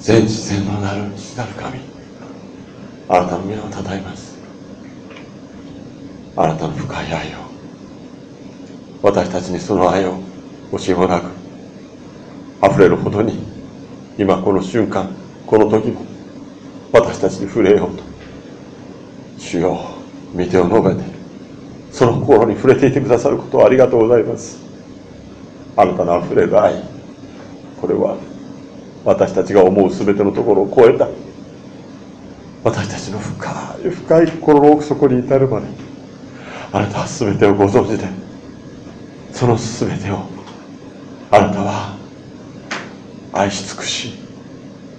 全知全能なる父なる神。あなたの皆をたたえます。あなたの深い愛を。私たちにその愛を惜しもなく溢れるほどに今この瞬間この時も私たちに触れようと主よ見てを述べてその心に触れていてくださることをありがとうございます。あなたの溢れる愛これは私たちが思う全てのところを超えた。私たちの深い深い心の奥底に至るまであなたは全てをご存知でその全てをあなたは愛し尽くし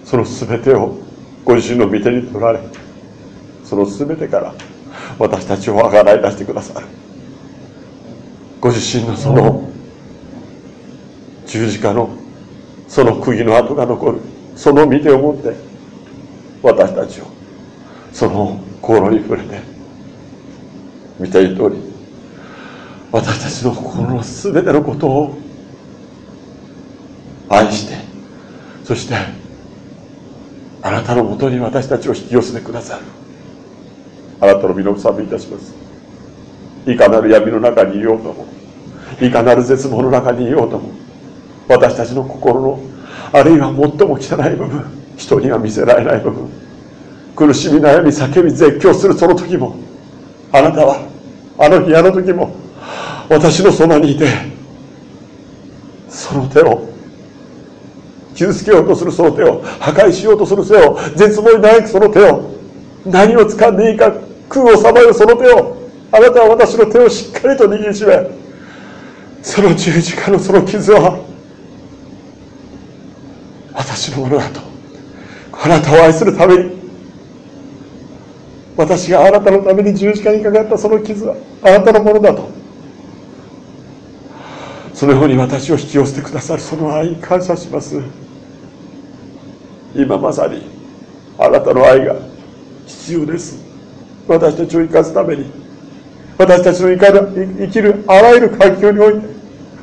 その全てをご自身の御手に取られその全てから私たちをあがらい出してくださる。ご自身のその十字架のその釘の跡が残る。その見てを持って私たちをその心に触れて見ている通り私たちの心の全てのことを愛してそしてあなたのもとに私たちを引き寄せてくださる。あなたの身の賛美いたします。いかなる闇の中にいようともいかなる絶望の中にいようとも私たちの心のあるいは最も汚い部分人には見せられない部分苦しみ悩み叫び絶叫するその時もあなたはあの日あの時も私のそばにいてその手を傷つけようとするその手を破壊しようとする手を絶望に悩くその手を何を掴んでいいか空をさまよその手をあなたは私の手をしっかりと握りしめその十字架のその傷は私のものだと。あなたを愛するために。私があなたのために十字架にかかったその傷はあなたのものだと。そのように私を引き寄せてくださる。その愛に感謝します。今まさにあなたの愛が必要です。私たちを生かすために。私たちの生きるあらゆる環境において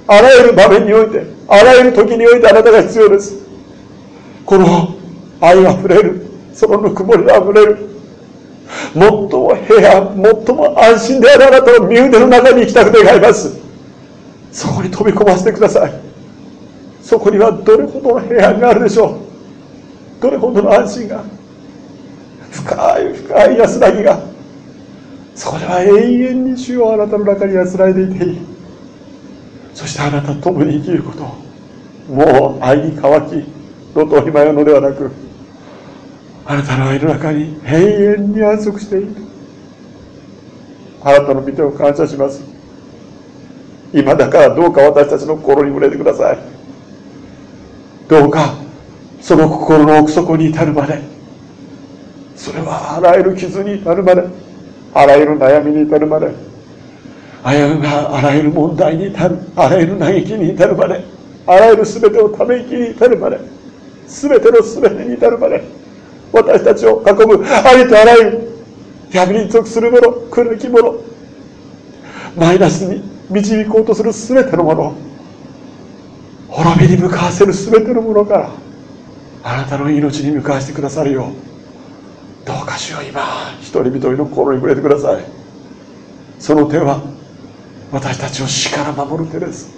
あらゆる場面においてあらゆる時においてあなたが必要です。この愛あふれる。そのぬくもりあふれる。最も平安最も安心であるあなたの身腕の中に行きたく願います。そこに飛び込ませてください。そこにはどれほどの平安があるでしょう。どれほどの安心が。深い深い安らぎが。そこでは永遠に主をあなたの中に安らいでいていい。そしてあなたと共に生きることもう愛に乾き路頭に迷うのではなくあなたの愛の中に永遠に安息している。あなたの見てを感謝します。今だからどうか私たちの心に触れてください。どうかその心の奥底に至るまでそれはあらゆる傷に至るまであらゆる悩みに至るまであらゆる問題に至るあらゆる嘆きに至るまであらゆる全てをため息に至るまで全ての全てに至るまで私たちを囲むありとあらゆる闇に属するもの苦き者マイナスに導こうとする全てのもの滅びに向かわせる全てのものからあなたの命に向かわせてくださるようどうかしよう今一人一人の心に触れてください。その手は私たちを死から守る手です。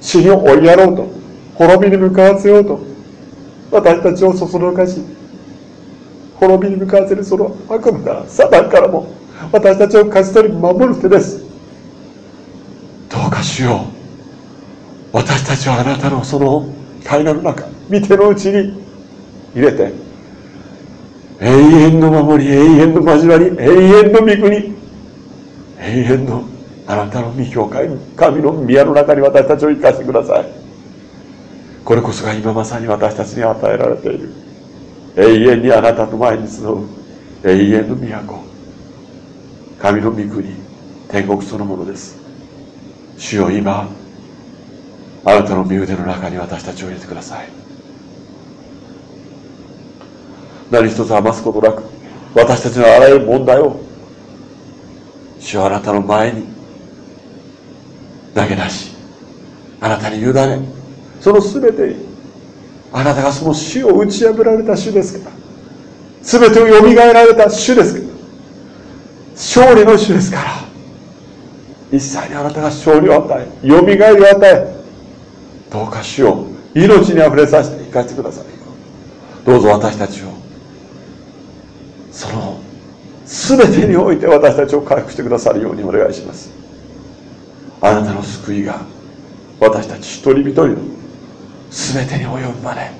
死に追いやろうと滅びに向かわせようと私たちをそそのかし滅びに向かわせるその悪夢からサタンからも私たちを勝ち取り守る手です。どうかしよう。私たちはあなたのその階段の中見てのうちに入れて永遠の守り永遠の交わり永遠の御国永遠のあなたの御教会神の宮の中に私たちを生かしてください。これこそが今まさに私たちに与えられている。永遠にあなたの前に集う。永遠の都。神の御国。天国そのものです。主よ今あなたの身腕の中に私たちを入れてください。何一つ余すことなく私たちのあらゆる問題を主はあなたの前に投げ出しあなたに委ねその全てにあなたがその死を打ち破られた主ですから。全てをよみがえられた主ですから。勝利の主ですから。一切にあなたが勝利を与えよみがえりを与えどうか主を命にあふれさせて生かしてください。どうぞ私たちをその全てにおいて私たちを回復してくださるようにお願いします。あなたの救いが私たち一人一人の全てに及ぶまで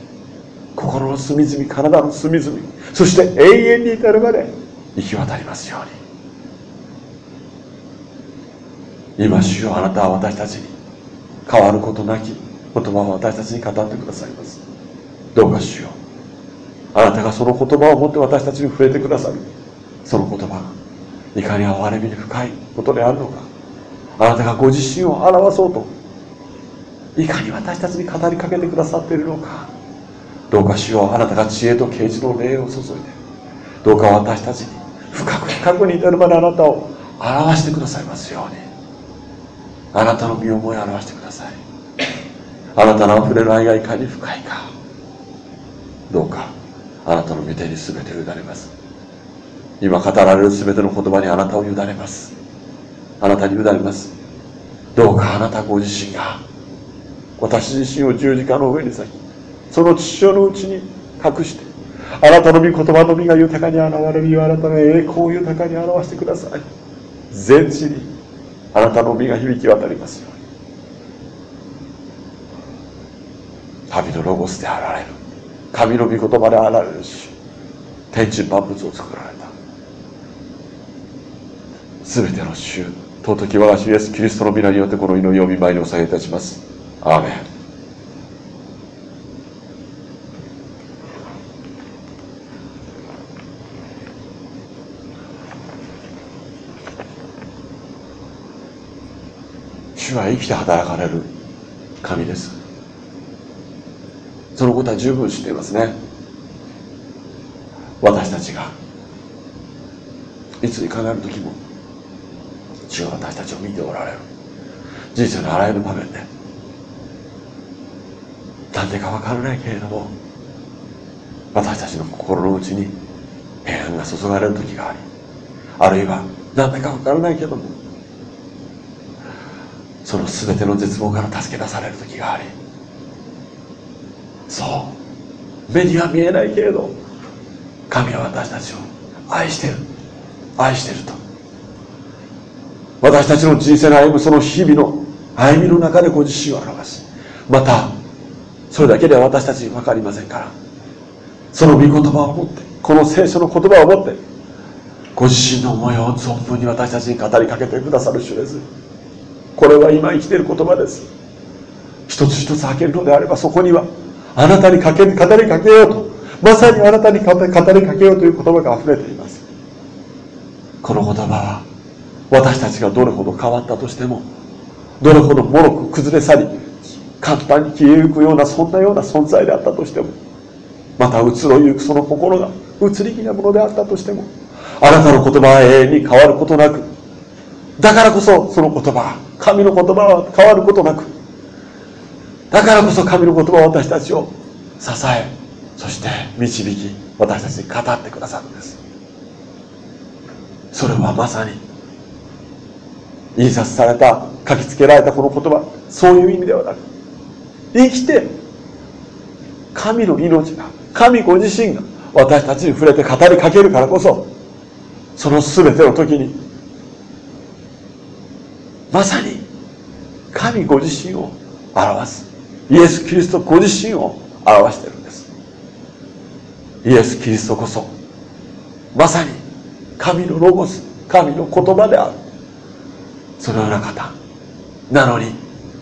心の隅々体の隅々そして永遠に至るまで行き渡りますように。今主よあなたは私たちに変わることなき言葉を私たちに語ってくださいます。どうか主よあなたがその言葉を持って私たちに触れてくださる。その言葉がいかに憐れみに深いことであるのか。あなたがご自身を表そうといかに私たちに語りかけてくださっているのか。どうか主よあなたが知恵と啓示の霊を注いでどうか私たちに深く深くに至るまであなたを表してくださいますように。あなたの身を思い表してください。あなたの溢れる愛がいかに深いか。どうかあなたの御手に全てを委ねます。今語られる全ての言葉にあなたを委ねます。あなたに委ねます。どうかあなたご自身が私自身を十字架の上に咲きその父親のうちに隠してあなたの御言葉の実が豊かに現れるよあなたの栄光を豊かに表してください。全地にあなたの実が響き渡りますように。神のロゴスであられる。神の御言葉であられるし天地万物を作られた。全ての主尊き我が主イエスキリストの皆によってこの祈りを見舞いにお下げいたします。アーメン主は生きて働かれる神です。そのことは十分知っていますね。私たちが。いつに考える時も主は私たちを見ておられる。人生のあらゆる場面で。なんでか分からないけれども私たちの心の内に平安が注がれる時がありあるいはなんでか分からないけどもその全ての絶望から助け出される時がありそう目には見えないけれど神は私たちを愛してる愛してると。私たちの人生の歩むその日々の歩みの中でご自身を表しまたそれだけでは私たちに分かりませんから。その御言葉を持ってこの聖書の言葉を持ってご自身の思いを存分に私たちに語りかけてくださる主です。これは今生きている言葉です。一つ一つ開けるのであればそこにはあなたにかけ語りかけようとまさにあなたに語りかけようという言葉が溢れています。この言葉は私たちがどれほど変わったとしてもどれほどもろく崩れ去り簡単に消えゆくようなそんなような存在であったとしてもまた移ろいゆくその心が移り気なものであったとしてもあなたの言葉は永遠に変わることなくだからこそその言葉神の言葉は変わることなくだからこそ神の言葉は私たちを支えそして導き私たちに語ってくださるんです。それはまさに印刷された書きつけられたこの言葉そういう意味ではなく生きて神の命が神ご自身が私たちに触れて語りかけるからこそその全ての時にまさに神ご自身を表すイエス・キリストご自身を表しているんです。イエス・キリストこそまさに神のロゴス神の言葉であるそのような方。なのに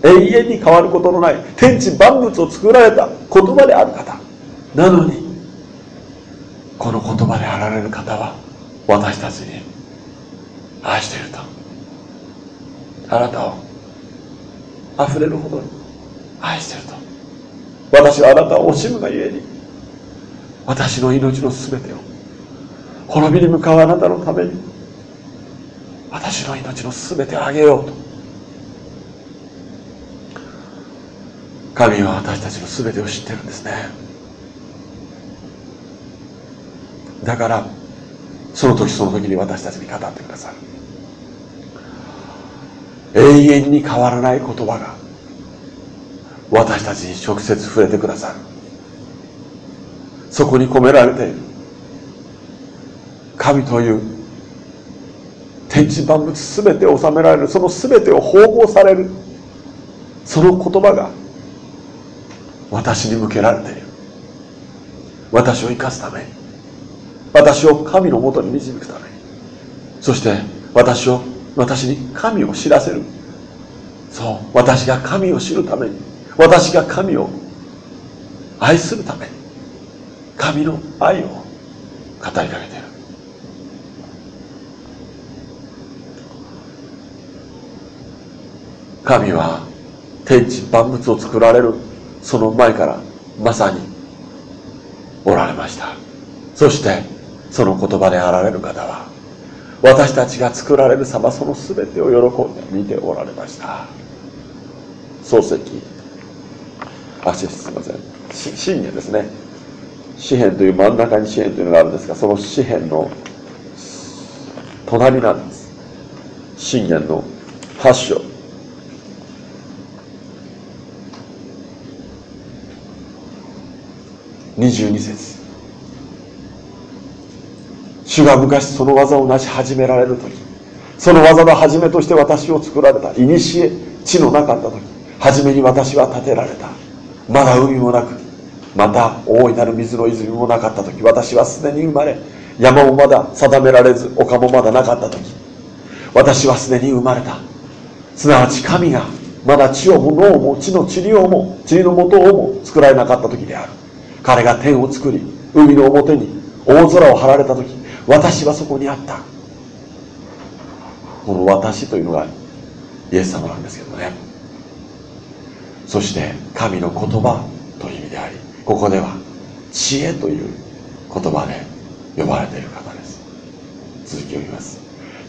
永遠に変わることのない天地万物を作られた言葉である方。なのにこの言葉であられる方は私たちに愛していると。あなたを溢れるほどに愛していると。私はあなたを惜しむがゆえに私の命の全てを滅びに向かうあなたのために私の命の全てをあげようと。神は私たちの全てを知ってるんですね。だからその時その時に私たちに語ってくださる。永遠に変わらない言葉が私たちに直接触れてくださる。そこに込められている神という天地万物全てを治められるその全てを縫合されるその言葉が私に向けられている。私を生かすため。に私を神のもとに導くため。にそして私を私に神を知らせる。そう私が神を知るために。私が神を愛するために。神の愛を語りかけている。神は天地万物を作られる。その前からまさにおられました。そしてその言葉であられる方は私たちが作られる様その全てを喜んで見ておられました。漱石。あすいません。信玄ですね。詩篇という真ん中に詩篇というのがあるんですがその詩篇の隣なんです。信玄の8章。22節。主が昔その技を成し始められる時その技の始めとして私を作られた。古地のなかった時初めに私は建てられた。まだ海もなくまた大いなる水の泉もなかった時私はすでに生まれ山もまだ定められず丘もまだなかった時私はすでに生まれた。すなわち神がまだ地をも脳も地の地理をも地理の元をも作られなかった時である。彼が天を作り海の表に大空を張られた時私はそこにあった。この私というのがイエス様なんですけどね。そして神の言葉という意味でありここでは知恵という言葉で呼ばれている方です。続きを見ます。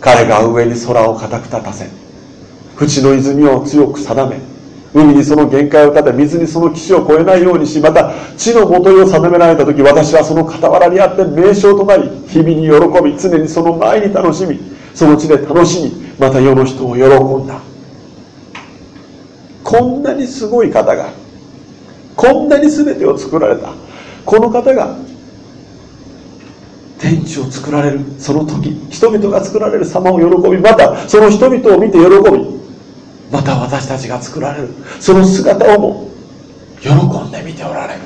彼が上に空を固く立たせ淵の泉を強く定め海にその限界を立て水にその岸を越えないようにしまた地のもとを定められた時私はその傍らにあって名称となり日々に喜び常にその前に楽しみその地で楽しみまた世の人を喜んだ。こんなにすごい方がこんなに全てを作られた。この方が天地を作られるその時人々が作られる様を喜びまたその人々を見て喜びまた私たちが作られる。その姿をも喜んで見ておられる。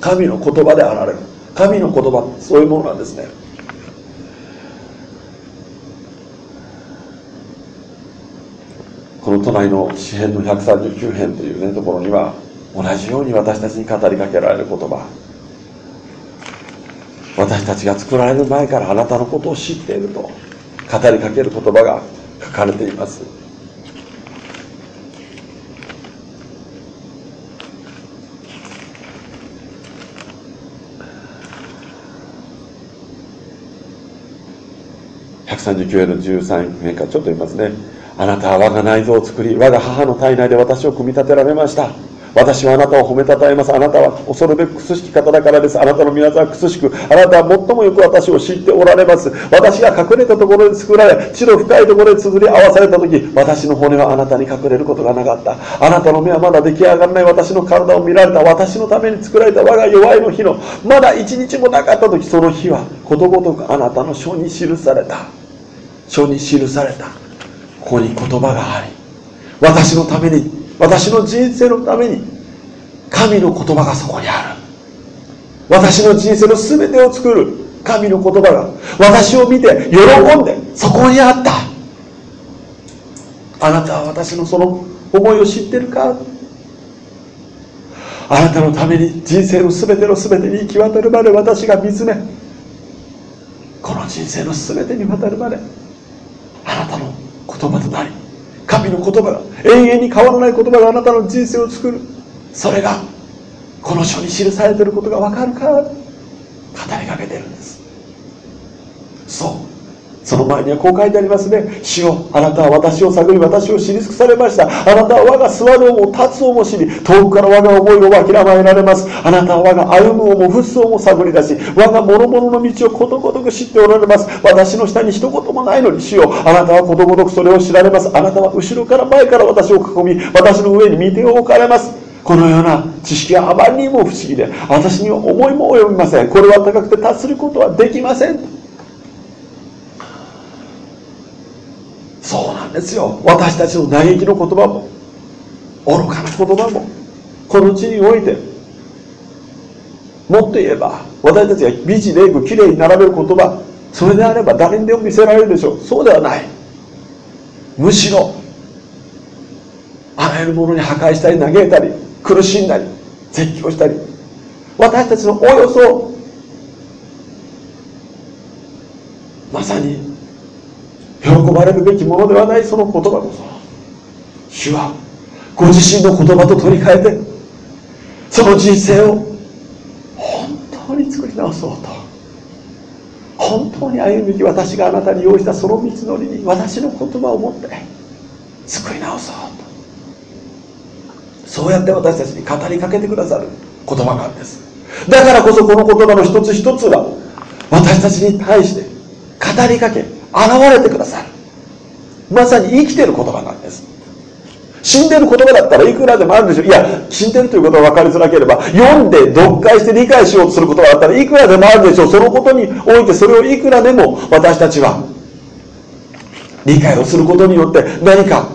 神の言葉であられる。神の言葉そういうものなんですね。この隣の詩篇の139編というねところには同じように私たちに語りかけられる言葉。私たちが作られる前からあなたのことを知っていると語りかける言葉が書かれています。139円の13円か。ちょっと言いますね。あなたは我が内臓を作り我が母の体内で私を組み立てられました。私はあなたを褒めたたえます。あなたは恐るべく苦しき方だからです。あなたの皆さんは苦しくあなたは最もよく私を知っておられます。私が隠れたところで作られ地の深いところで綴り合わされた時私の骨はあなたに隠れることがなかった。あなたの目はまだ出来上がらない。私の体を見られた。私のために作られた。我が弱いの日のまだ一日もなかった時その日はことごとくあなたの書に記された。書に記された。ここに言葉があり私のために私の人生のために神の言葉がそこにある。私の人生の全てを作る神の言葉が私を見て喜んでそこにあった。あなたは私のその思いを知ってるか？あなたのために人生の全ての全てに行き渡るまで私が見つめこの人生の全てに渡るまであなたの言葉となり神の言葉が永遠に変わらない言葉があなたの人生を作る。それがこの書に記されていることが分かるか語りかけてるんです。そう。その前にはこう書いてありますね。主よ、あなたは私を探り、私を知り尽くされました。あなたは我が座るをも立つをも知り、遠くから我が思いをわきらまえられます。あなたは我が歩むをも仏をも探り出し、我が諸々の道をことごとく知っておられます。私の下に一言もないのに、主よ、あなたはことごとくそれを知られます。あなたは後ろから前から私を囲み、私の上に見てを置かれます。このような知識はあまりにも不思議で、私には思いも及びません。これは高くて達することはできません。そうなんですよ。私たちの嘆きの言葉も愚かな言葉もこの地においてもっと言えば私たちが美辞麗句きれいに並べる言葉それであれば誰にでも見せられるでしょう。そうではない。むしろあらゆるものに破壊したり嘆いたり苦しんだり絶叫したり私たちのおよそまさに喜ばれるべきものではないその言葉こそ。主はご自身の言葉と取り替えてその人生を本当に作り直そうと。本当に歩むべき私があなたに用意したその道のりに私の言葉を持って作り直そうと。そうやって私たちに語りかけてくださる言葉なんです。だからこそこの言葉の一つ一つは私たちに対して語りかけ現れてくださる。まさに生きてる言葉なんです。死んでる言葉だったらいくらでもあるでしょ。ういや死んでるということが分かりづらければ読んで読解して理解しようとする言葉だったらいくらでもあるでしょ。うそのことにおいてそれをいくらでも私たちは理解をすることによって何か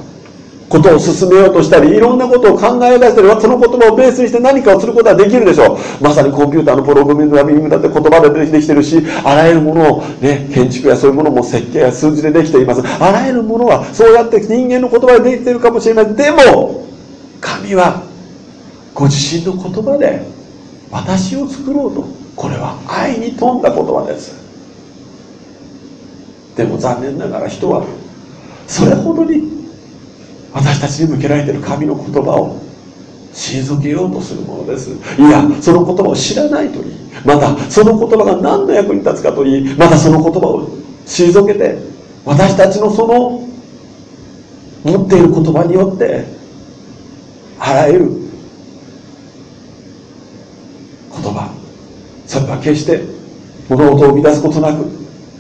ことを進めようとしたりいろんなことを考え出したりその言葉をベースにして何かをすることはできるでしょう。まさにコンピューターのプログラミングだって言葉でできてるしあらゆるものを、ね、建築やそういうものも設計や数字でできています。あらゆるものはそうやって人間の言葉でできているかもしれない。でも神はご自身の言葉で私を作ろうとこれは愛に富んだ言葉です。でも残念ながら人はそれほどに私たちに向けられている神の言葉を退けようとするものです。いやその言葉を知らないといい。またその言葉が何の役に立つかといい。またその言葉を退けて私たちのその持っている言葉によってあらゆる言葉それは決して物事を生み出すことなく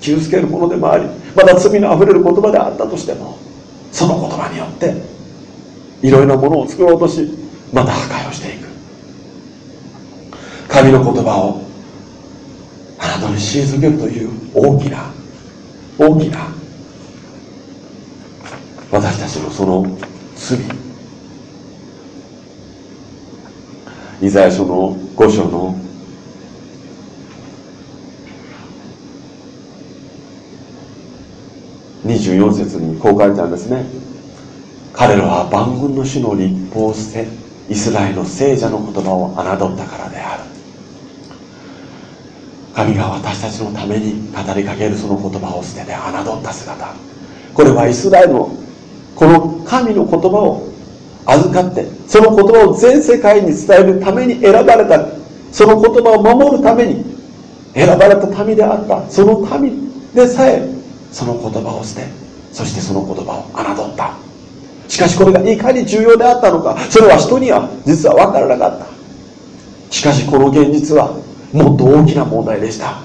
傷つけるものでもありまた罪のあふれる言葉であったとしてもその言葉によっていろいろなものを作ろうとしまた破壊をしていく。神の言葉をあなたに退けるという大きな大きな私たちのその罪。イザヤ書の5章の24節にこう書いてあるんですね。彼らは万軍の主の立法を捨てイスラエルの聖者の言葉を侮ったからである。神が私たちのために語りかけるその言葉を捨てて侮った姿。これはイスラエルのこの神の言葉を預かってその言葉を全世界に伝えるために選ばれた。その言葉を守るために選ばれた民であった。その民でさえその言葉を捨てそしてその言葉を侮った。しかしこれがいかに重要であったのかそれは人には実は分からなかった。しかしこの現実はもっと大きな問題でした。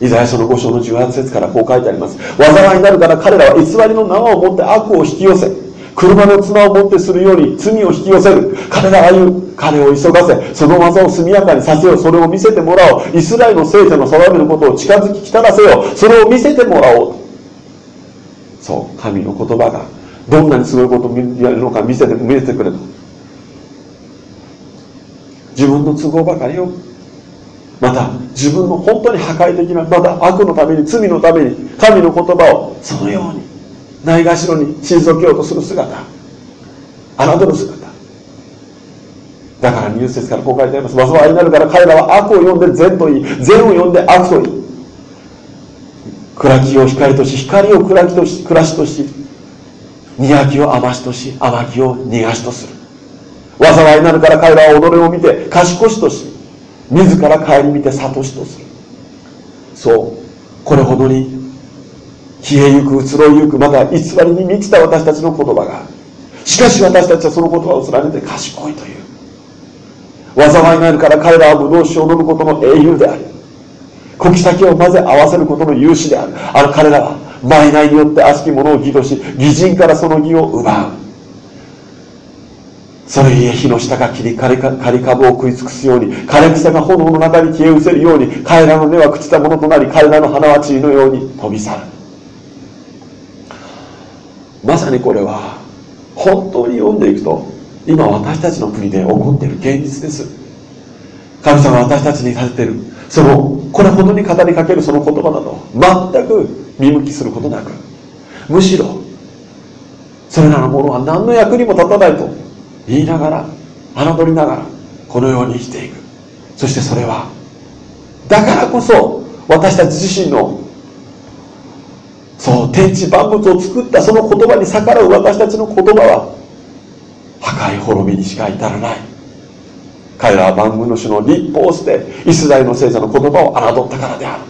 イザヤ書の5章の18節からこう書いてあります。災いになるから彼らは偽りの縄を持って悪を引き寄せ車の綱を持ってするように罪を引き寄せる。彼らは言う彼を急がせその技を速やかにさせよう。それを見せてもらおう。イスラエルの聖者の定めることを近づき来たらせよそれを見せてもらおうそう神の言葉がどんなにすごいことをやるのか見せて見せてくれと。自分の都合ばかりをまた自分の本当に破壊的なまた悪のために罪のために神の言葉をそのようにないがしろに退けようとする姿。侮る姿。だからニュースですからこう書いてあります。災いになるから彼らは悪を呼んで善と言い。善を呼んで悪と言い。暗きを光とし光を暗きとし暮らしとし苦きを甘しとし甘きを逃がしとする。災いになるから彼らは己を見て賢しとし自ら顧みて諭しとする。そうこれほどに消えゆく移ろいゆくまた偽りに満ちた私たちの言葉がしかし私たちはその言葉を連ねて賢いという。災いがあるから彼らはブドウ酒を飲むことの英雄であり小木先を混ぜ合わせることの勇士である。あの彼らは賄によって悪しき者を義とし義人からその義を奪う。それゆえ火の下が切り刈り株を食い尽くすように枯れ草が炎の中に消え失せるように彼らの根は朽ちたものとなり彼らの花は塵のように飛び去る。まさにこれは本当に読んでいくと今私たちの国で起こっている現実です。神様は私たちに立てているそのこれほどに語りかけるその言葉など全く見向きすることなくむしろそれらのものは何の役にも立たないと言いながら侮りながらこのように生きていく。そしてそれはだからこそ私たち自身のそう天地万物を作ったその言葉に逆らう私たちの言葉は破壊滅びにしか至らない。彼らは万軍の主の立法をしてイスラエルの聖者の言葉を侮ったからである。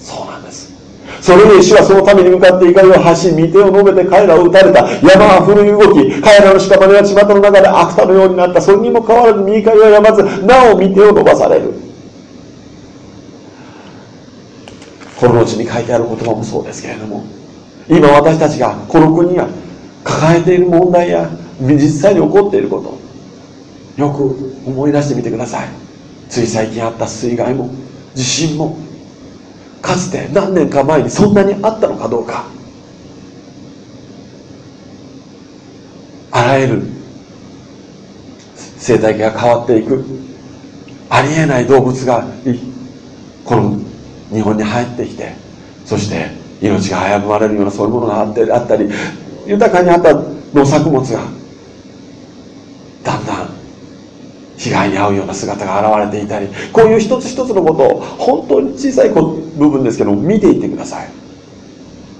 そうなんです。それで主はそのために向かって怒りを発し御手を述べて彼らを撃たれた。山は古い動き彼らの屍は巷の中で悪田のようになった。それにもかかわらず右からはやまずなお御手を伸ばされる。この後に書いてある言葉もそうですけれども今私たちがこの国が抱えている問題や実際に起こっていることよく思い出してみてください。つい最近あった水害も地震もかつて何年か前にそんなにあったのかどうか。あらゆる生態系が変わっていく。ありえない動物がこの日本に入ってきてそして命が危ぶまれるようなそういうものがあってあったり豊かにあった農作物がだんだん被害に遭うような姿が現れていたりこういう一つ一つのことを本当に小さい部分ですけど見ていってください。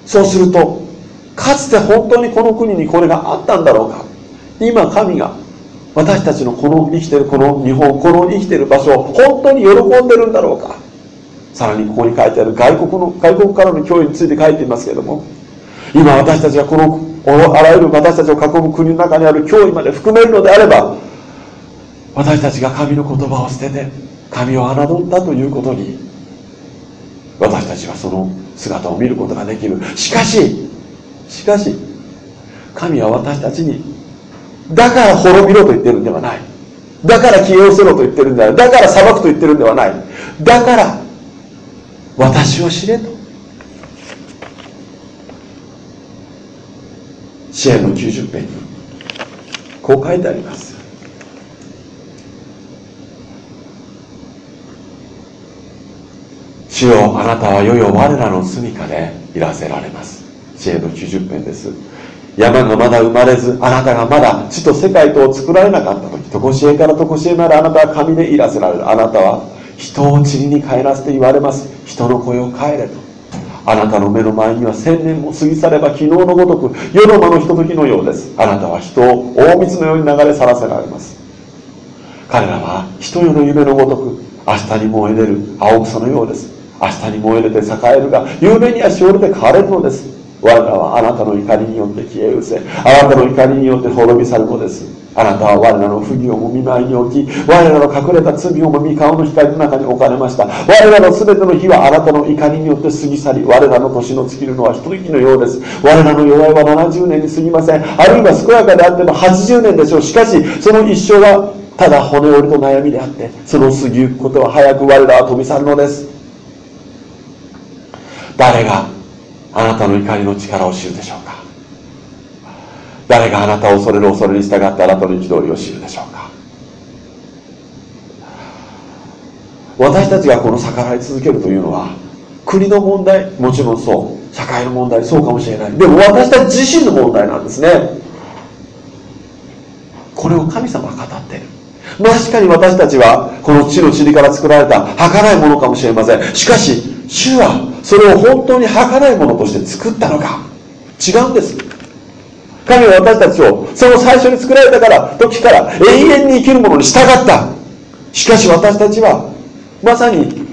そうするとかつて本当にこの国にこれがあったんだろうか。今神が私たちのこの生きてるこの日本この生きてる場所を本当に喜んでるんだろうか。さらにここに書いてある外国の外国からの脅威について書いていますけれども今私たちがこのあらゆる私たちを囲む国の中にある脅威まで含めるのであれば私たちが神の言葉を捨てて神を侮ったということに私たちはその姿を見ることができる。しかししかし神は私たちにだから滅びろと言ってるんではない。だから消え失せろと言ってるんではない。だから裁くと言ってるんではない。だから私を知れと。支援の90編にこう書いてあります。主よあなたはいよいよ我らの住みかでいらせられます。支援の90編です。山がまだ生まれずあなたがまだ地と世界とを作られなかった時常しえから常しえなるあなたは神でいらせられる。あなたは人を塵に帰らせて言われます。人の声を帰れと。あなたの目の前には千年も過ぎ去れば昨日のごとく世の間のひとときのようです。あなたは人を大水のように流れ去らせられます。彼らは人世の夢のごとく明日に燃え出る青草のようです。明日に燃え出て栄えるが夢にはしおれて枯れるのです。我らはあなたの怒りによって消え失せあなたの怒りによって滅び去るのです。あなたは我らの不義をも見舞いに置き我らの隠れた罪をも御顔の光の中に置かれました。我らの全ての日はあなたの怒りによって過ぎ去り我らの年の尽きるのは一息のようです。我らの弱いは70年に過ぎません。あるいは健やかであっても80年でしょう。しかしその一生はただ骨折りと悩みであってその過ぎゆくことは早く我らは飛び去るのです。誰があなたの怒りの力を知るでしょうか？誰があなたを恐れる恐れに従ってあなたの憤りを知るでしょうか？私たちがこの逆らい続けるというのは国の問題もちろんそう。社会の問題そうかもしれない。でも私たち自身の問題なんですね。これを神様が語っている確かに私たちはこの地の塵から作られた儚いものかもしれません。しかし主はそれを本当に儚いものとして作ったのか。違うんです。神は私たちをその最初に作られたから時から永遠に生きるものに従った。しかし私たちはまさに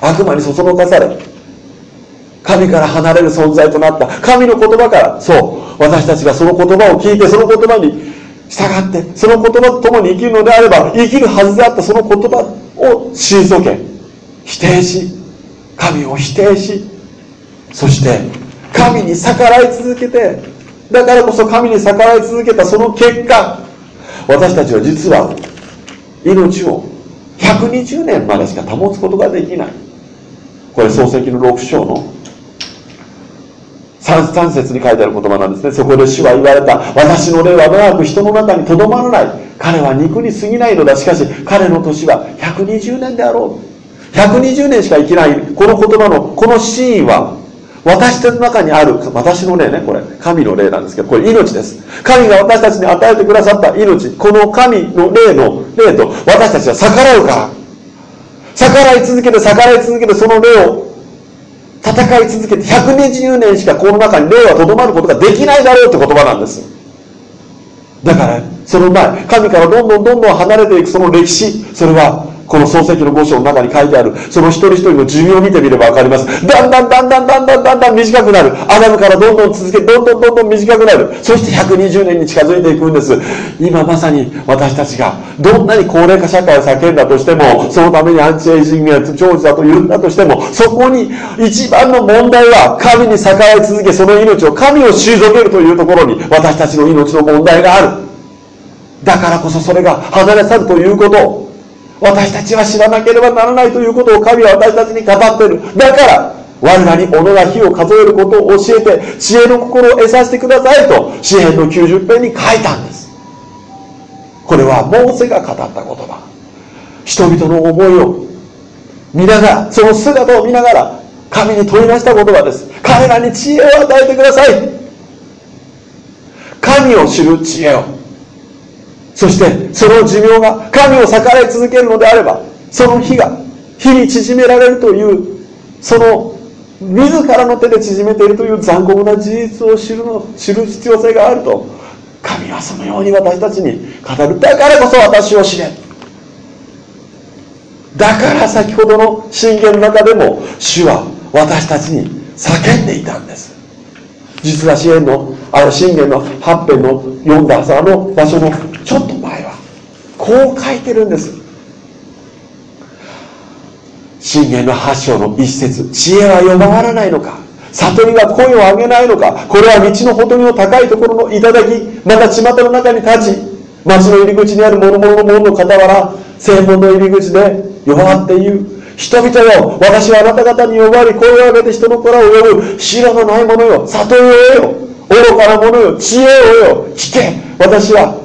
悪魔にそそのかされ神から離れる存在となった。神の言葉からそう。私たちがその言葉を聞いてその言葉に従ってその言葉と共に生きるのであれば生きるはずであったその言葉を退け否定し神を否定しそして神に逆らい続けてだからこそ神に逆らい続けたその結果私たちは実は命を120年までしか保つことができない。これ漱石の6章の 3, 節に書いてある言葉なんですね。そこで主は言われた。私の霊は長く人の中にとどまらない。彼は肉に過ぎないのだ。しかし彼の年は120年であろう。120年しか生きないこの言葉のこのシーンは私の中にある私の霊ねこれ。神の霊なんですけどこれ命です。神が私たちに与えてくださった命。この神の霊の霊と私たちは逆らうから。逆らい続けて逆らい続けてその霊を戦い続けて120年しかこの中に霊はとどまることができないだろうって言葉なんです。だからその前神からどんどんどんどん離れていくその歴史。それはこの創世記の5章の中に書いてあるその一人一人の寿命を見てみれば分かります。だんだんだんだんだんだんだんだん短くなるアダムからどんどん続けどんどんどんどん短くなるそして120年に近づいていくんです今まさに私たちがどんなに高齢化社会を叫んだとしてもそのためにアンチエイジングや長寿だと言うんだとしてもそこに一番の問題は神に逆らい続けその命を神を退けるというところに私たちの命の問題があるだからこそそれが離れ去るということ私たちは知らなければならないということを神は私たちに語っている。だから我らに己が火を数えることを教えて知恵の心を得させてくださいと詩篇の90編に書いたんです。これはモーセが語った言葉。人々の思いを見ながらその姿を見ながら神に問い出した言葉です。彼らに知恵を与えてください。神を知る知恵を。そしてその寿命が神を逆らい続けるのであればその日が日に縮められるというその自らの手で縮めているという残酷な事実を知るの知る必要性があると神はそのように私たちに語る。だからこそ私を知れ。だから先ほどの信玄の中でも主は私たちに叫んでいたんです。実は支援のあの信玄の8編の読んだあの場所のちょっと前はこう書いてるんです。信玄の8章の一節知恵は呼ばわらないのか？悟りは声を上げないのか？これは道のほとりの高いところの頂きまた巷の中に立ち町の入り口にある諸々の門の傍ら正門の入り口で弱って言う。人々よ私はあなた方に呼ばれ声を上げて人の子らを呼ぶ。白のない者よ悟りを得よ。愚かな者よ知恵を得よ。聞け。私は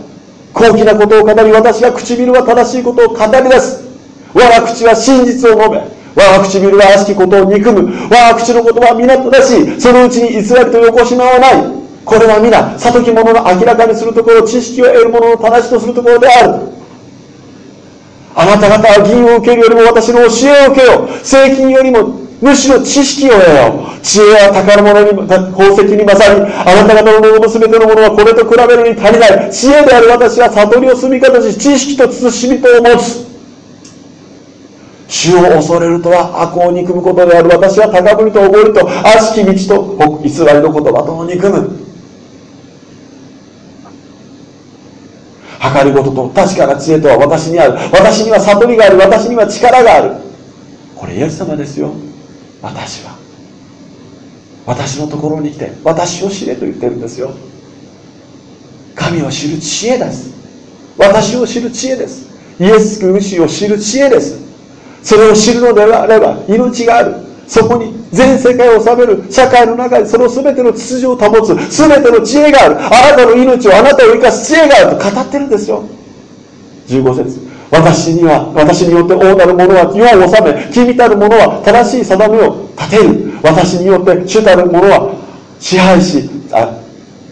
高貴なことを語り私が唇は正しいことを語り出す。我が口は真実を述べ。我が唇は悪しきことを憎む。我が口の言葉は皆正しい。そのうちに偽りと横島はない。これは皆悟き者の明らかにするところ知識を得る者の正しとするところである。あなた方は銀を受けるよりも私の教えを受けよう。税金よりもむしろ知識を得よう。知恵は宝物に宝石に勝りあなた方の望む全てのものはこれと比べるに足りない。知恵である私は悟りを住みかし知識と慎みとを持つ。主を恐れるとは悪を憎むことである。私は高ぶりと覚えると悪しき道と偽りの言葉とを憎む。計りごとと確かな知恵とは私にある。私には悟りがある。私には力がある。これイエス様ですよ。私は。私のところに来て私を知れと言ってるんですよ。神を知る知恵です。私を知る知恵です。イエス・クリスを知る知恵です。それを知るのであれば命がある。そこに全世界を治める社会の中にその全ての秩序を保つ全ての知恵があるあなたの命をあなたを生かす知恵があると語ってるんですよ。15節。私には私によって王なる者は世を治め君たる者は正しい定めを立てる。私によって主たる者は支配しあ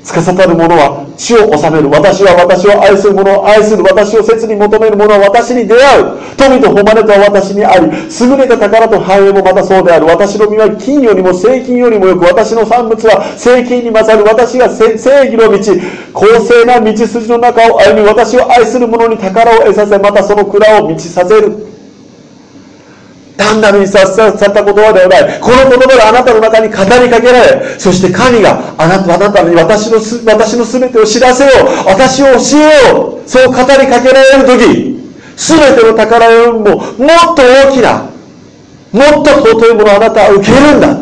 司る者は死を治める。私は私を愛する者を愛する私を切に求める者は私に出会う。富と誉れとは私にあり優れた宝と繁栄もまたそうである。私の身は金よりも聖金よりもよく私の産物は聖金に勝る。私が正義の道。公正な道筋の中を歩み私を愛する者に宝を得させまたその蔵を満ちさせる。単なるにささった言葉ではない。この言葉であなたの中に語りかけられそして神があなたあなたに私の私の全てを知らせよう。私を教えよう。そう語りかけられる時全ての宝よりももっと大きなもっと尊いものをあなたは受けるんだ。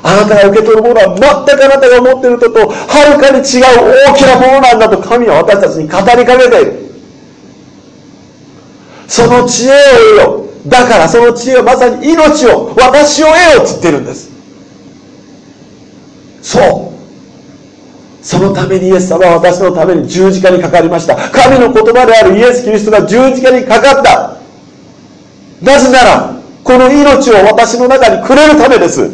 あなたが受け取るものは全くあなたが持っているととはるかに違う大きなものなんだと神は私たちに語りかけている。その知恵を得よ。だからその知恵はまさに命を私を得よって言ってるんです。そう。そのためにイエス様は私のために十字架にかかりました。神の言葉であるイエス・キリストが十字架にかかった。なぜならこの命を私の中にくれるためです。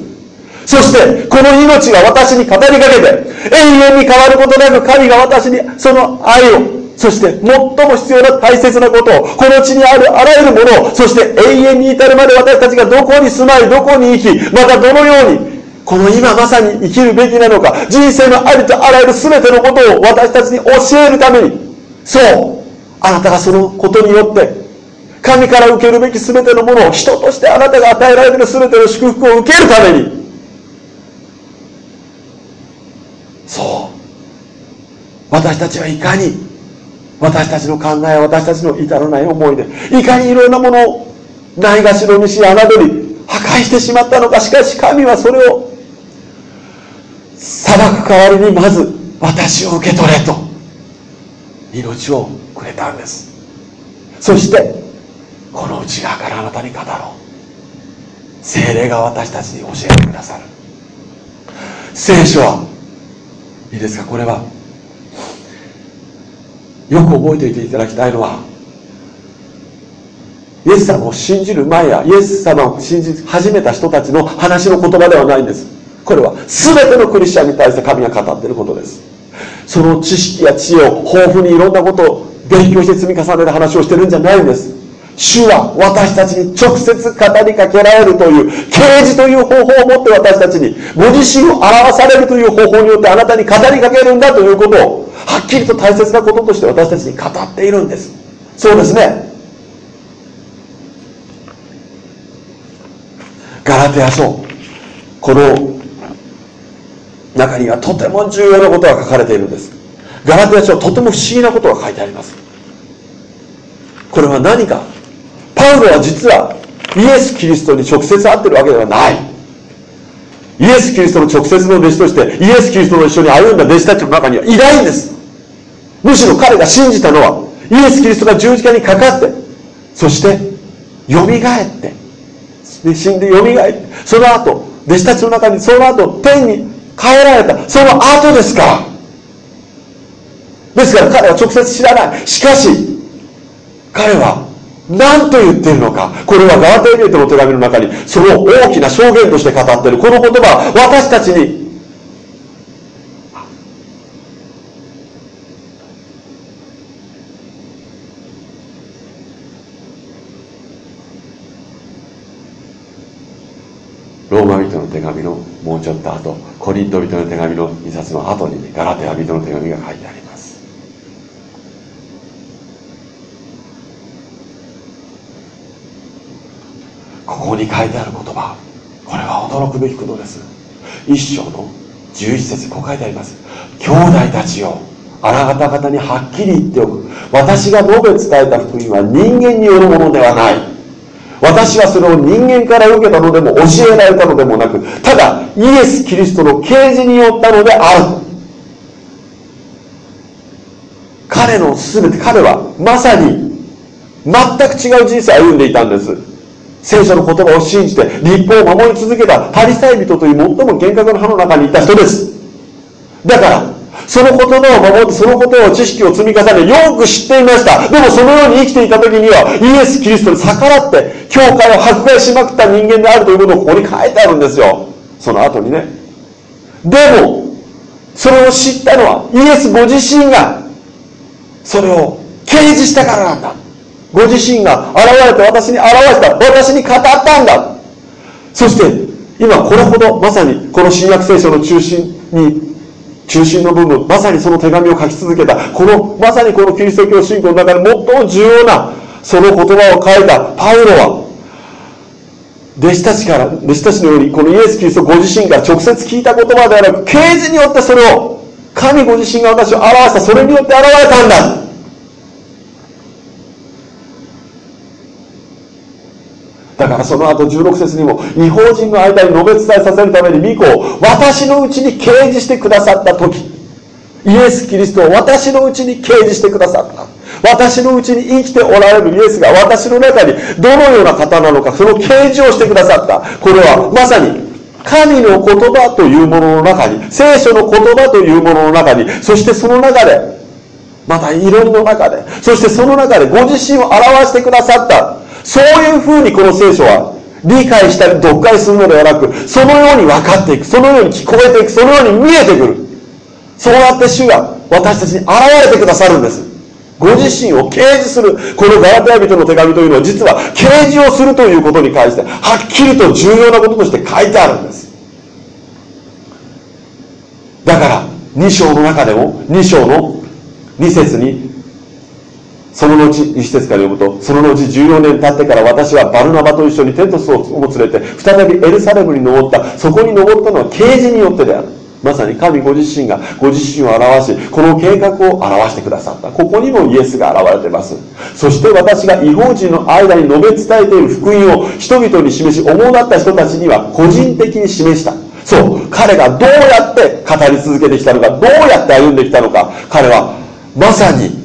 そしてこの命が私に語りかけて永遠に変わることなく神が私にその愛をそして最も必要な大切なことをこの地にあるあらゆるものをそして永遠に至るまで私たちがどこに住まいどこに生きまたどのようにこの今まさに生きるべきなのか人生のありとあらゆる全てのことを私たちに教えるためにそうあなたがそのことによって神から受けるべき全てのものを人としてあなたが与えられている全ての祝福を受けるためにそう私たちはいかに私たちの考え私たちの至らない思いでいかにいろんなものをないがしろにし侮り破壊してしまったのかしかし神はそれを裁く代わりにまず私を受け取れと命をくれたんです。そしてこの内側からあなたに語ろう。精霊が私たちに教えてくださる。聖書はいいですか？これはよく覚えておいていただきたいのはイエス様を信じる前やイエス様を信じ始めた人たちの話の言葉ではないんです。これは全てのクリスチャンに対して神が語っていることです。その知識や知恵を豊富にいろんなことを勉強して積み重ねる話をしてるんじゃないんです。主は私たちに直接語りかけられるという啓示という方法を持って私たちにご自身を表されるという方法によってあなたに語りかけるんだということをはっきりと大切なこととして私たちに語っているんです。そうですね。ガラテヤ書。この中にはとても重要なことが書かれているんです。ガラテヤ書とても不思議なことが書いてあります。これは何か。パウロは実はイエス・キリストに直接会ってるわけではない。イエス・キリストの直接の弟子としてイエス・キリストと一緒に歩んだ弟子たちの中にはいないんです。むしろ彼が信じたのはイエス・キリストが十字架にかかってそしてよみがえって死んでよみがえってその後弟子たちの中にその後天に帰られたその後ですか。らですから彼は直接知らない。しかし彼は何と言ってるのか。これはガーテーゲートの手紙の中にその大きな証言として語っている。この言葉は私たちにローマ人の手紙のもうちょっと後コリント人の手紙の2冊の後に、ガラテヤ人の手紙が書いてありますこに書いてある言葉。これは驚くべきことです。一章の11節こう書いてあります。兄弟たちよあらがた方にはっきり言っておく。私が述べ伝えた福音は人間によるものではない。私はそれを人間から受けたのでも教えられたのでもなくただイエス・キリストの啓示によったのである。彼の全て彼はまさに全く違う人生を歩んでいたんです。聖書の言葉を信じて立法を守り続けたパリサイ人という最も厳格な歯の中にいた人です。だからその言葉を守ってそのことを知識を積み重ねよく知っていました。でもそのように生きていた時にはイエス・キリストに逆らって教会を迫害しまくった人間であるということをここに書いてあるんですよ。その後にね。でもそれを知ったのはイエスご自身がそれを掲示したからなんだ。ご自身が現れて私に表した。私に語ったんだ。そして今これほどまさにこの新約聖書の中心に中心の部分まさにその手紙を書き続けた。このまさにこのキリスト教信仰の中で最も重要なその言葉を書いたパウロは弟子たちから弟子たちのようにこのイエス・キリストご自身から直接聞いた言葉ではなく啓示によってそれを神ご自身が私を表した。それによって現れたんだ。だからその後16節にも違法人の間に述べ伝えさせるために御子を私のうちに掲示してくださった時イエス・キリストを私のうちに掲示してくださった。私のうちに生きておられるイエスが私の中にどのような方なのかその啓示をしてくださった。これはまさに神の言葉というものの中に聖書の言葉というものの中にそしてその中でまた祈りの中でそしてその中でご自身を表してくださった。そういうふうにこの聖書は理解したり読解するのではなくそのように分かっていくそのように聞こえていくそのように見えてくる。そうやって主が私たちに現れてくださるんです。ご自身を掲示するこのガラテヤ人の手紙というのは実は掲示をするということに関してはっきりと重要なこととして書いてあるんです。だから2章の中でも2章の2節にその後1節から読むとその後14年経ってから私はバルナバと一緒にテントスをも連れて再びエルサレムに登った。そこに登ったのは啓示によってである。まさに神ご自身がご自身を表しこの計画を表してくださった。ここにもイエスが現れています。そして私が違法人の間に述べ伝えている福音を人々に示し思うなった人たちには個人的に示した。そう。彼がどうやって語り続けてきたのかどうやって歩んできたのか彼はまさに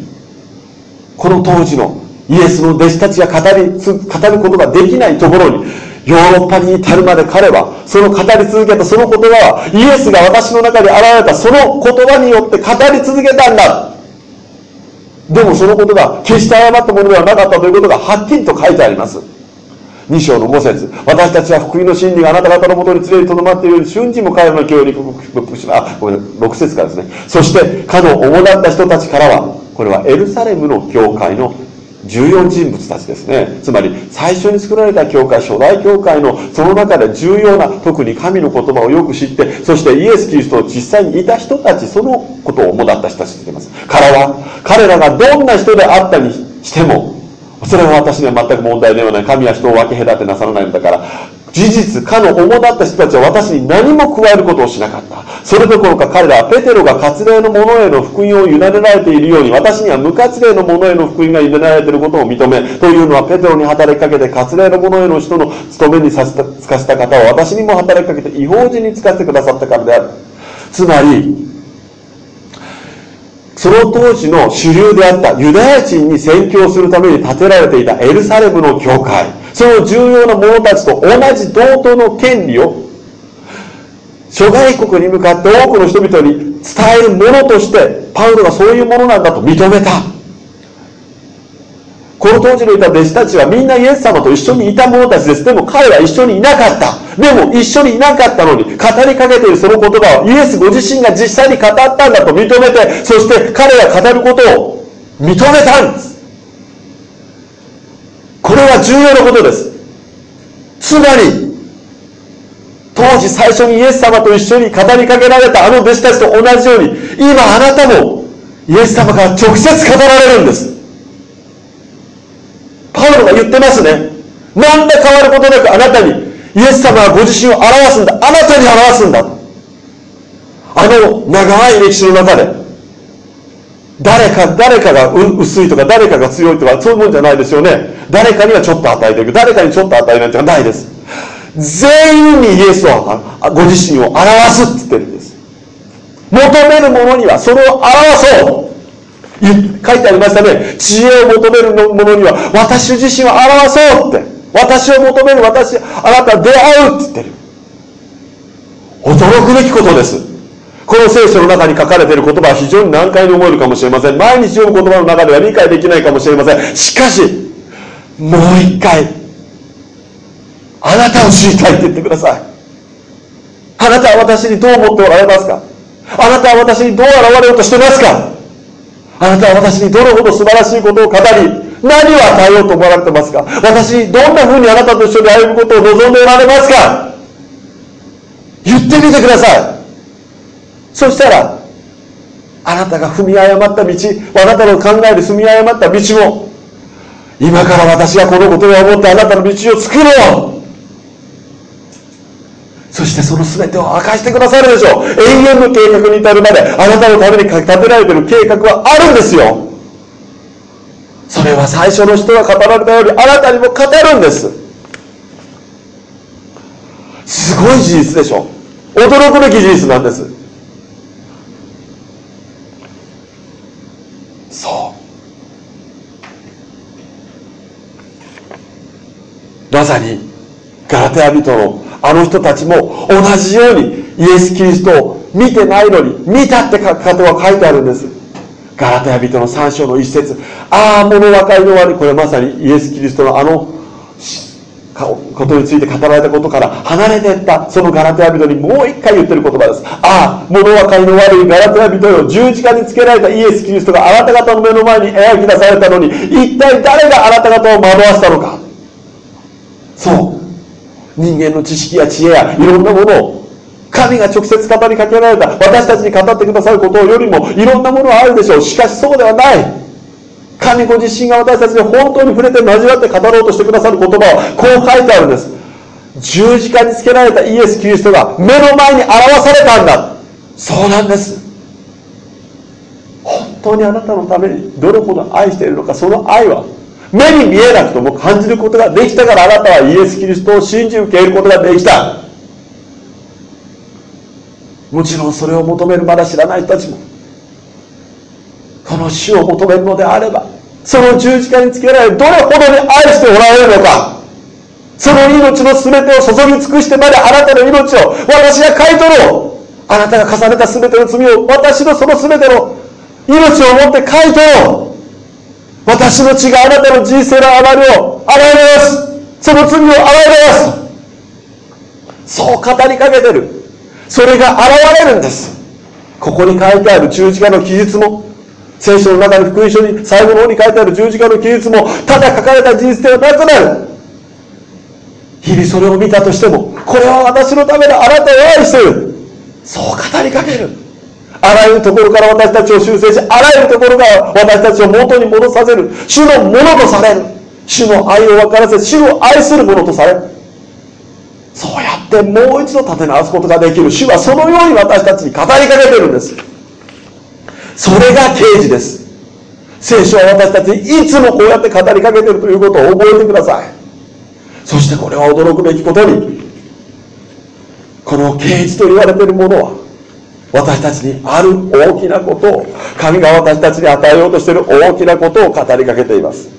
この当時のイエスの弟子たちが語り語ることができないところにヨーロッパに至るまで彼はその語り続けたその言葉はイエスが私の中で現れたその言葉によって語り続けたんだでもそのことが決して誤ったものではなかったということがはっきりと書いてあります2章の5節私たちは福音の真理があなた方のもとに常にとどまっているように瞬時も彼の教にあごめん6節からですねそしてかの主だった人たちからはこれはエルサレムの教会の重要人物たちですね。つまり最初に作られた教会初代教会のその中で重要な特に神の言葉をよく知ってそしてイエス・キリストを実際にいた人たちそのことを主だった人たちと言ってます。からは彼らがどんな人であったにしてもそれは私には全く問題ではない。神は人を分け隔てなさらないんだから事実かの主だった人たちは私に何も加えることをしなかった。それどころか彼らはペテロが割礼の者への福音を委ねられているように私には無割礼の者への福音が委ねられていることを認めというのはペテロに働きかけて割礼の者への人の務めにさせたつかせた方を私にも働きかけて違法人に使ってくださったからである。つまりその当時の主流であったユダヤ人に宣教するために建てられていたエルサレムの教会その重要な者たちと同じ同等の権利を諸外国に向かって多くの人々に伝えるものとしてパウロがそういうものなんだと認めた。この当時のいた弟子たちはみんなイエス様と一緒にいた者たちです。でも彼は一緒にいなかった。でも一緒にいなかったのに語りかけているその言葉をイエスご自身が実際に語ったんだと認めてそして彼が語ることを認めたんです。これは重要なことです。つまり当時最初にイエス様と一緒に語りかけられたあの弟子たちと同じように今あなたもイエス様から直接語られるんです。パウロが言ってますね。何で変わることなくあなたにイエス様はご自身を表すんだ。あなたに表すんだ。あの長い歴史の中で誰か誰かが薄いとか誰かが強いとかそういうもんじゃないですよね。誰かにはちょっと与えていく。誰かにちょっと与えないとかないです。全員にイエスはご自身を表すって言ってるんです。求める者にはそれを表そう。書いてありましたね。知恵を求める者には私自身を表そうって。私を求める私あなた出会うって言ってる。驚くべきことです。この聖書の中に書かれている言葉は非常に難解に思えるかもしれません。毎日読む言葉の中では理解できないかもしれません。しかしもう一回あなたを知りたいって言ってください。あなたは私にどう思っておられますか？あなたは私にどう現れようとしてますか？あなたは私にどれほど素晴らしいことを語り何を与えようと思われてますか？私にどんな風にあなたと一緒に歩むことを望んでおられますか？言ってみてください。そしたらあなたが踏み誤った道あなたの考えで踏み誤った道も今から私がこのことを思ってあなたの道を作ろう。そしてその全てを明かしてくださるでしょう。永遠の計画に至るまであなたのために立てられている計画はあるんですよ。それは最初の人が語られたようにあなたにも語るんです。すごい事実でしょ。驚くべき事実なんです。そう。まさにガラテヤ人のあの人たちも同じようにイエス・キリストを見てないのに見たって書き方は書いてあるんです。ガラテヤ人の3章の一節。ああ物分かりの悪い。これまさにイエス・キリストのあのことについて語られたことから離れていったそのガラテヤ人にもう一回言ってる言葉です。ああ物分かりの悪い。ガラテヤ人よ十字架につけられたイエス・キリストがあなた方の目の前に描き出されたのに一体誰があなた方を惑わしたのか。そう。人間の知識や知恵やいろんなものを神が直接語りかけられた私たちに語ってくださることよりもいろんなものはあるでしょう。しかしそうではない。神ご自身が私たちに本当に触れて交わって語ろうとしてくださる言葉をこう書いてあるんです。十字架につけられたイエス・キリストが目の前に表されたんだ。そうなんです。本当にあなたのためにどれほど愛しているのかその愛は目に見えなくとも感じることができたからあなたはイエス・キリストを信じ受けることができた。もちろんそれを求めるまだ知らない人たちもこの死を求めるのであればその十字架につけられどれほどに愛しておられるのかその命の全てを注ぎ尽くしてまであなたの命を私が買い取ろう。あなたが重ねた全ての罪を私のその全ての命をもって買い取ろう。私の血があなたの人生の余りを洗い流す。その罪を洗い流す。そう語りかけてる。それが現れるんです。ここに書いてある十字架の記述も聖書の中の福音書に最後の方に書いてある十字架の記述もただ書かれた事実ではなくなる日々それを見たとしてもこれは私のためであなたを愛してる。そう語りかける。あらゆるところから私たちを修正しあらゆるところから私たちを元に戻させる。主のものとされる主の愛を分からせ主を愛するものとされるそうやってもう一度立て直すことができる。主はそのように私たちに語りかけてるんです。それが刑事です。聖書は私たちにいつもこうやって語りかけてるということを覚えてください。そしてこれは驚くべきことにこの刑事と言われているものは私たちにある大きなことを神が私たちに与えようとしている大きなことを語りかけています。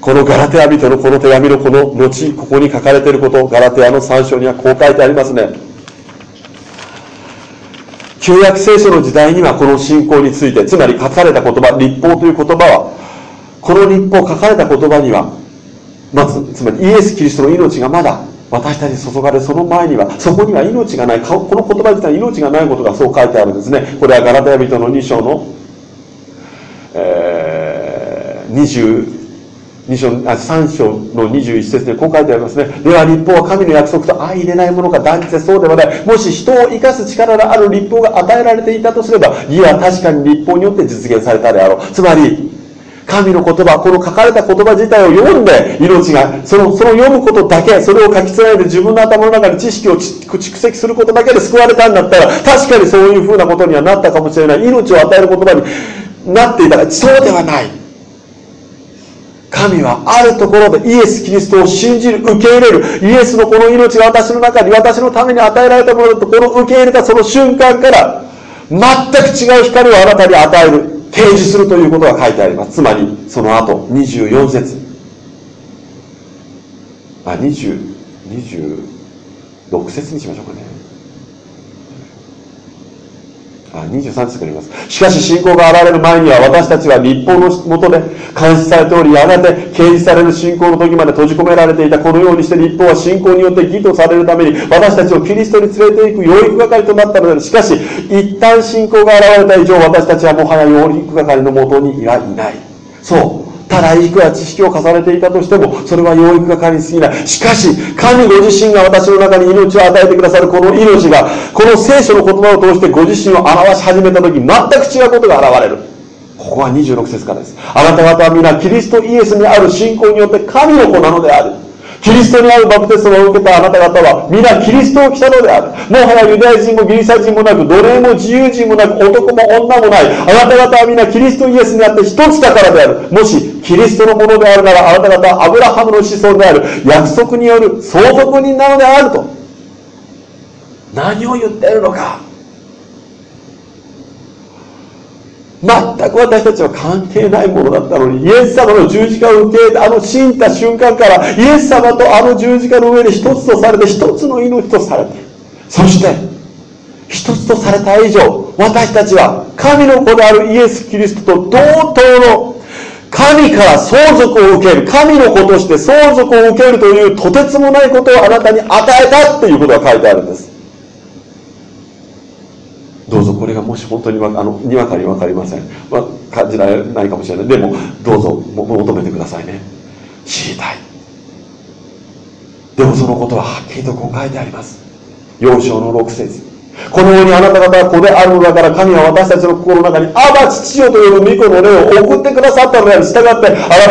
このガラテア人のこの手紙のこの後ここに書かれていることガラテアの3章にはこう書いてありますね。旧約聖書の時代にはこの信仰についてつまり書かれた言葉立法という言葉はこの立法書かれた言葉にはまずつまりイエス・キリストの命がまだ私たちに注がれその前にはそこには命がないこの言葉自体命がないことがそう書いてあるんですねこれはガラテヤ人の2章の、えー、20 2章あ3章の21節でこう書いてありますね。では立法は神の約束と相入れないものか断じてそうではない。もし人を生かす力のある立法が与えられていたとすれば、義は確かに立法によって実現されたであろう。つまり、神の言葉この書かれた言葉自体を読んで命がそのその読むことだけそれを書き連ねて自分の頭の中に知識を蓄積することだけで救われたんだったら確かにそういうふうなことにはなったかもしれない。命を与える言葉になっていたがそうではない。神はあるところでイエス・キリストを信じる受け入れる。イエスのこの命が私の中に私のために与えられたものだとこの受け入れたその瞬間から全く違う光をあなたに与える。提示するということが書いてあります。つまりその後24節。あ20 26節にしましょうかねあ23節から言います。しかし信仰が現れる前には私たちは立法のもとで監視されており、やがて掲示される信仰の時まで閉じ込められていたこのようにして立法は信仰によって義とされるために私たちをキリストに連れて行く養育係となったのである。しかし、一旦信仰が現れた以上私たちはもはや養育係のもとにはいない。そう。ただいくら知識を重ねていたとしてもそれは養育がかりすぎない。しかし神ご自身が私の中に命を与えてくださるこの命がこの聖書の言葉を通してご自身を表し始めた時全く違うことが現れる。ここは26節からです。あなた方は皆キリストイエスにある信仰によって神の子なのである。キリストにあるバプテスマを受けたあなた方は皆キリストを着たのである。もはやユダヤ人もギリシャ人もなく奴隷も自由人もなく男も女もない。あなた方は皆キリストイエスにあって一つだからである。もしキリストのものであるならあなた方はアブラハムの子孫である。約束による相続人なのであると。何を言ってるのか。全く私たちは関係ないものだったのにイエス様の十字架を受け入れてあの死んだ瞬間からイエス様とあの十字架の上で一つとされて一つの命とされてそして一つとされた以上私たちは神の子であるイエス・キリストと同等の神から相続を受ける神の子として相続を受けるというとてつもないことをあなたに与えたっていうことが書いてあるんです。どうぞこれがもし本当にあのにわかに分かりません、まあ、感じられないかもしれない。でもどうぞ求めてくださいね。知りたい。でもそのことははっきりとこう書いてあります。幼少の6節。このようにあなた方は子であるのだから神は私たちの心の中に「アバ父よ」と呼ぶ御子の霊を送ってくださったのである。従ってあな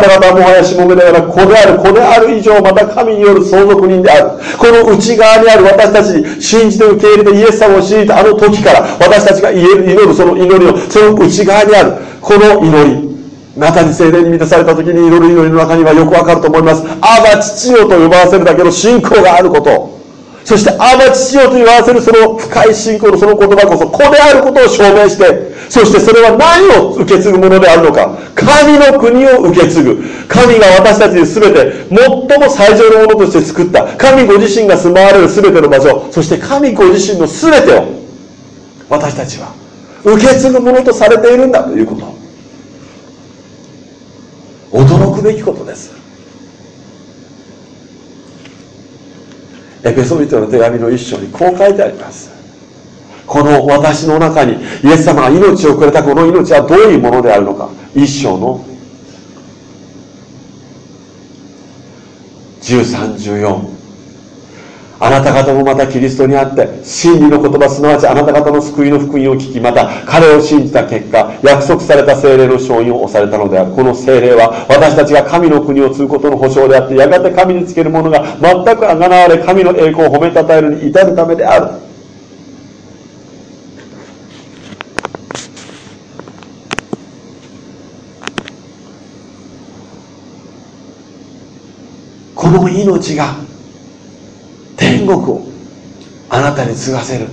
た方はもはやしもべだから子である。子である以上また神による相続人である。この内側にある私たちに信じて受け入れてイエス様を信じたあの時から私たちが言える祈るその祈りをその内側にある。この祈りまたに精霊に満たされた時に祈る祈りの中にはよくわかると思います「アバ父よ」と呼ばせるだけの信仰があること。そして、アバ父よと言わせるその深い信仰のその言葉こそ、子であることを証明して、そしてそれは何を受け継ぐものであるのか。神の国を受け継ぐ。神が私たちに全て、最も最上のものとして作った。神ご自身が住まわれる全ての場所。そして神ご自身の全てを、私たちは受け継ぐものとされているんだということ。驚くべきことです。エペソビトの手紙の一章にこう書いてあります。この私の中にイエス様が命をくれたこの命はどういうものであるのか。一章の1314あなた方もまたキリストにあって真理の言葉すなわちあなた方の救いの福音を聞きまた彼を信じた結果約束された精霊の承認を押されたのである。この精霊は私たちが神の国を継ぐことの保証であってやがて神につける者が全くあがなわれ神の栄光を褒めたたえるに至るためである。この命が天国をあなたに継がせる。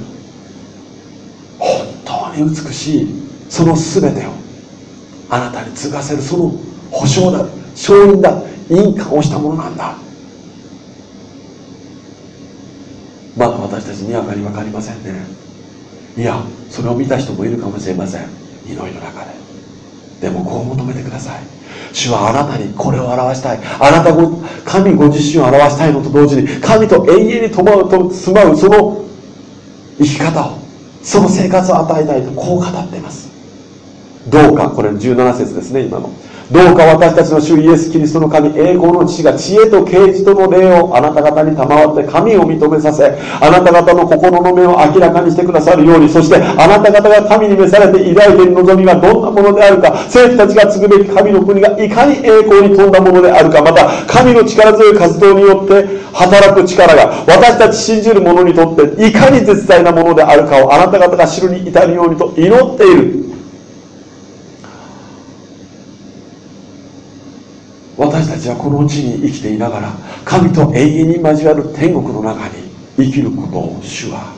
本当に美しいその全てをあなたに継がせるその保証だ承認だ印鑑をしたものなんだ。まだ私たちにわかり分かりませんね。いやそれを見た人もいるかもしれません。祈りの中で。でもこう求めてください。主はあなたにこれを表したい。あなたご神ご自身を表したいのと同時に神と永遠に伴うと住まうその生き方をその生活を与えたいとこう語っています。どうかこれ17節ですね今の。どうか私たちの主イエス・キリストの神栄光の父が知恵と啓示との霊をあなた方に賜って神を認めさせあなた方の心の目を明らかにしてくださるようにそしてあなた方が神に召されて抱いている望みがどんなものであるか生徒たちが継ぐべき神の国がいかに栄光に富んだものであるかまた神の力強い活動によって働く力が私たち信じる者にとっていかに絶大なものであるかをあなた方が知るに至るようにと祈っている。私たちはこの地に生きていながら神と永遠に交わる天国の中に生きることを主は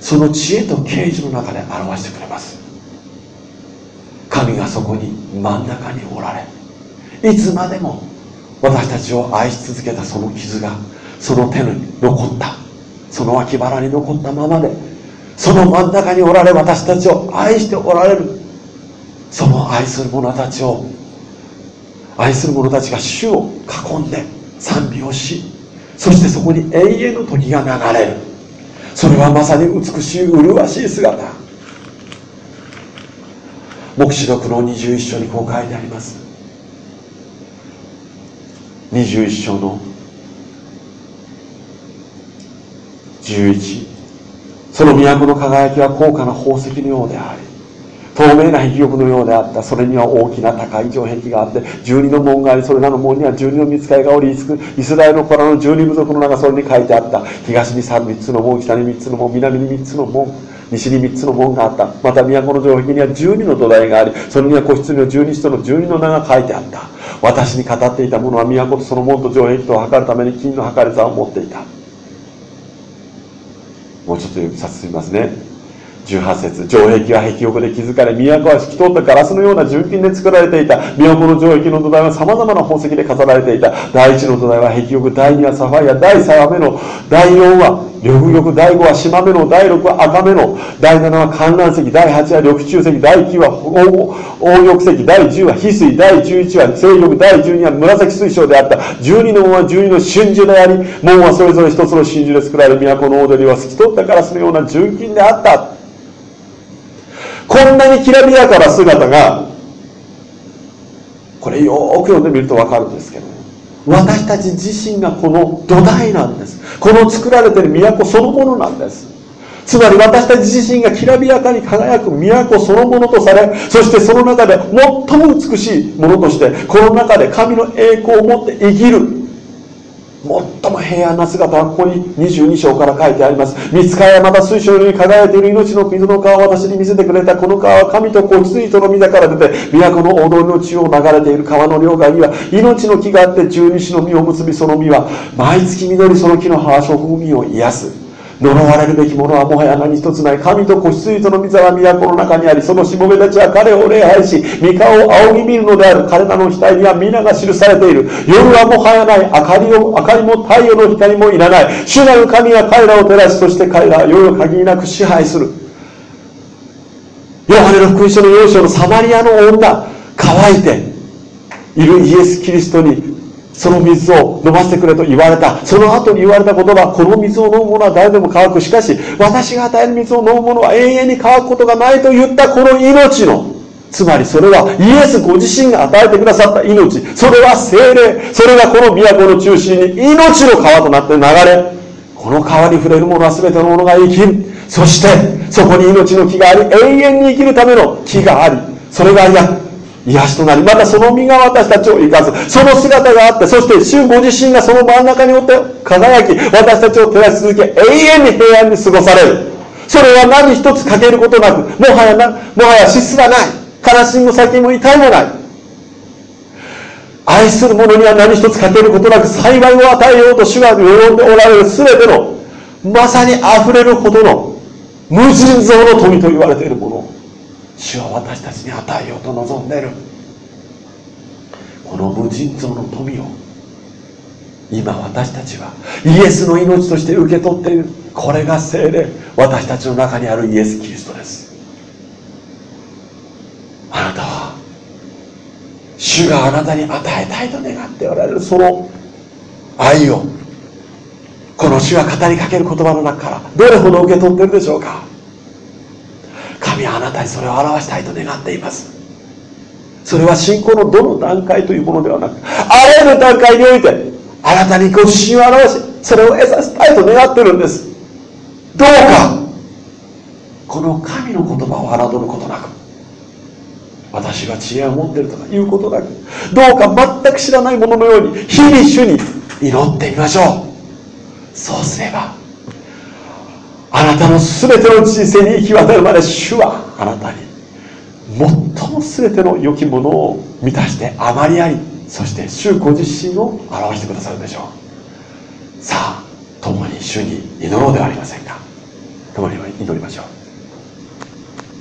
その知恵と啓示の中で表してくれます。神がそこに真ん中におられいつまでも私たちを愛し続けたその傷がその手に残ったその脇腹に残ったままでその真ん中におられ私たちを愛しておられるその愛する者たちを愛する者たちが主を囲んで賛美をしそしてそこに永遠の時が流れる。それはまさに美しい麗しい姿。黙示録の21章にこう書いてあります。21章の11その都の輝きは高価な宝石のようであり透明な壁玉のようであった。それには大きな高い城壁があって十二の門がありそれらの門には十二の見つかりがおりイスラエルの子らの十二部族の名がそれに書いてあった。東に三三つの門北に三つの門南に三つの門西に3つの門があった。また都の城壁には12の土台がありそれには子羊の十二使徒の12の名が書いてあった。私に語っていた者は都とその門と城壁とを測るために金の測り座を持っていた。もうちょっと指さ進みますね。18節。城壁は壁翼で築かれ都は透き通ったガラスのような純金で作られていた。都の城壁の土台はさまざまな宝石で飾られていた。第一の土台は壁翼第二はサファイア第三は目の。第四は緑玉第五は島目の。第六は赤目の。第七は観覧石第八は緑中石第九は黄玉石。第十は翡翠。第十一は清玉。第十二は紫水晶であった。十二の門は十二の真珠であり門はそれぞれ一つの真珠で作られる都の踊りは透き通ったガラスのような純金であった。こんなにきらびやかな姿がこれよく読んでみると分かるんですけど私たち自身がこの土台なんです。この作られてる都そのものなんです。つまり私たち自身がきらびやかに輝く都そのものとされそしてその中で最も美しいものとしてこの中で神の栄光を持って生きる。最も平安な姿はここに22章から書いてあります。見つかりはまた水晶に輝いている命の水の川を私に見せてくれたこの川は神と子羊との水から出て都の大通りの中央を流れている川の両側には命の木があって十二支の実を結びその実は毎月緑その木の葉は食味を癒す。呪われるべきものはもはや何一つない神と子羊との御座は都の中にありそのしもべたちは彼を礼拝し御顔を仰ぎ見るのである彼らの額には皆が記されている。夜はもはやない明かりを明かりも太陽の光もいらない。主なる神が彼らを照らしそして彼らは夜を限りなく支配する。ヨハネの福音書の4章のサマリアの女乾いているイエス・キリストにその水を飲ませてくれと言われた。その後に言われた言葉この水を飲む者は誰でも乾く。しかし私が与える水を飲む者は永遠に乾くことがないと言ったこの命の。つまりそれはイエスご自身が与えてくださった命。それは精霊。それがこの都の中心に命の川となって流れ。この川に触れる者は全てのものが生きる。そしてそこに命の木があり永遠に生きるための木があり。それがや癒しとなりまたその身が私たちを生かす。その姿があってそして主ご自身がその真ん中におって輝き私たちを照らし続け永遠に平安に過ごされる。それは何一つ欠けることなくもはやなもはや死すらない。悲しみも先も痛いもない。愛する者には何一つ欠けることなく幸いを与えようと主が喜んでおられる全てのまさに溢れるほどの無尽蔵の富と言われているもの。主は私たちに与えようと望んでいる。この無尽蔵の富を今私たちはイエスの命として受け取っている。これが精霊。私たちの中にあるイエス・キリストです。あなたは主があなたに与えたいと願っておられる。その愛をこの主は語りかける言葉の中からどれほど受け取っているでしょうか。神はあなたにそれを表したいと願っています。それは信仰のどの段階というものではなくあらゆる段階においてあなたにご自身を表しそれを得させたいと願ってるんです。どうかこの神の言葉を侮ることなく私は知恵を持ってるとかいうことなくどうか全く知らないもののように日々主に祈ってみましょう。そうすればあなたの全ての人生に行き渡るまで主はあなたに最も全ての良きものを満たして余りありそして主ご自身を表してくださるでしょう。さあ共に主に祈ろうではありませんか。共に祈りましょう。